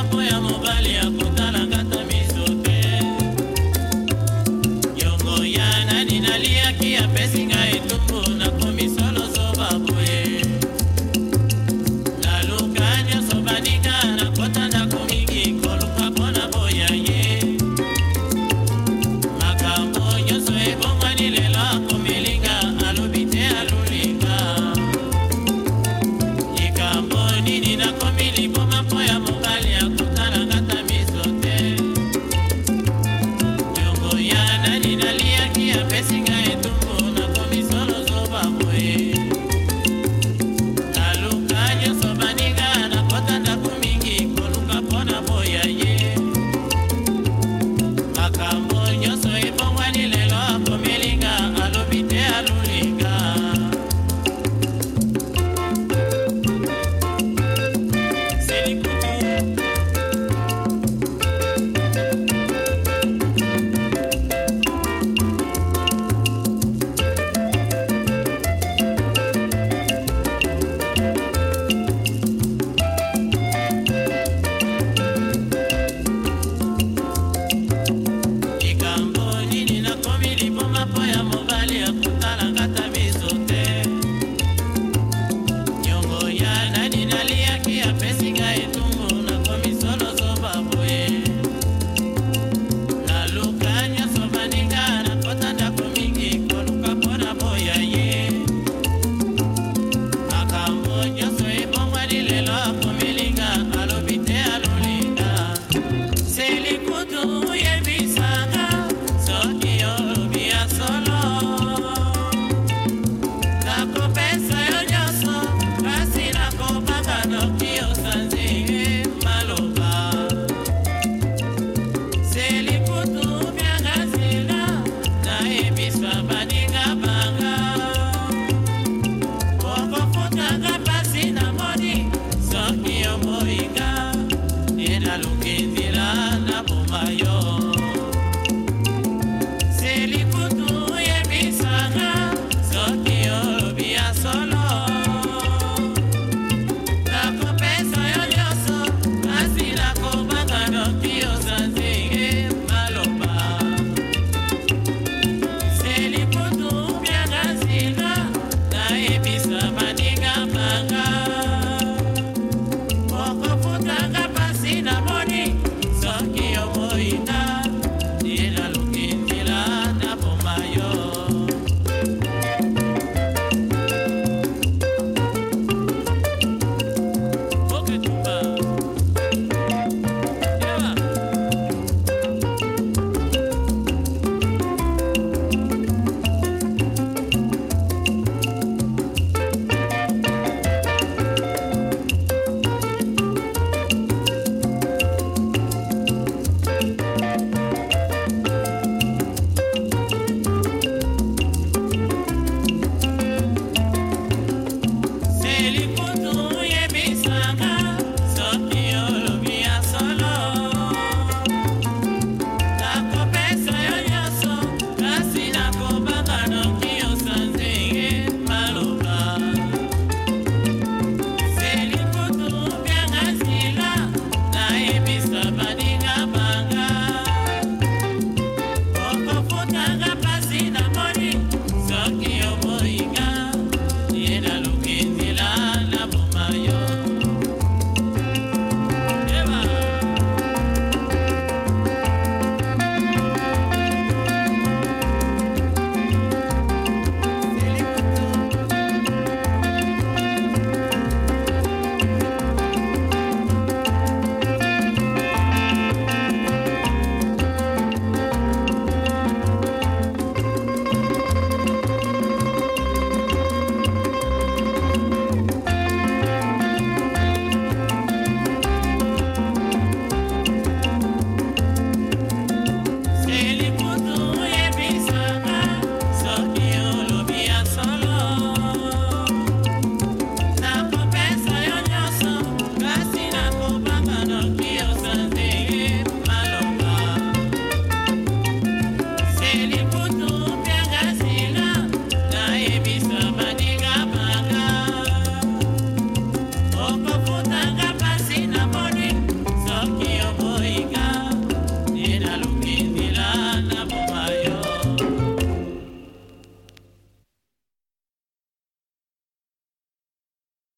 apoia no vale. Lima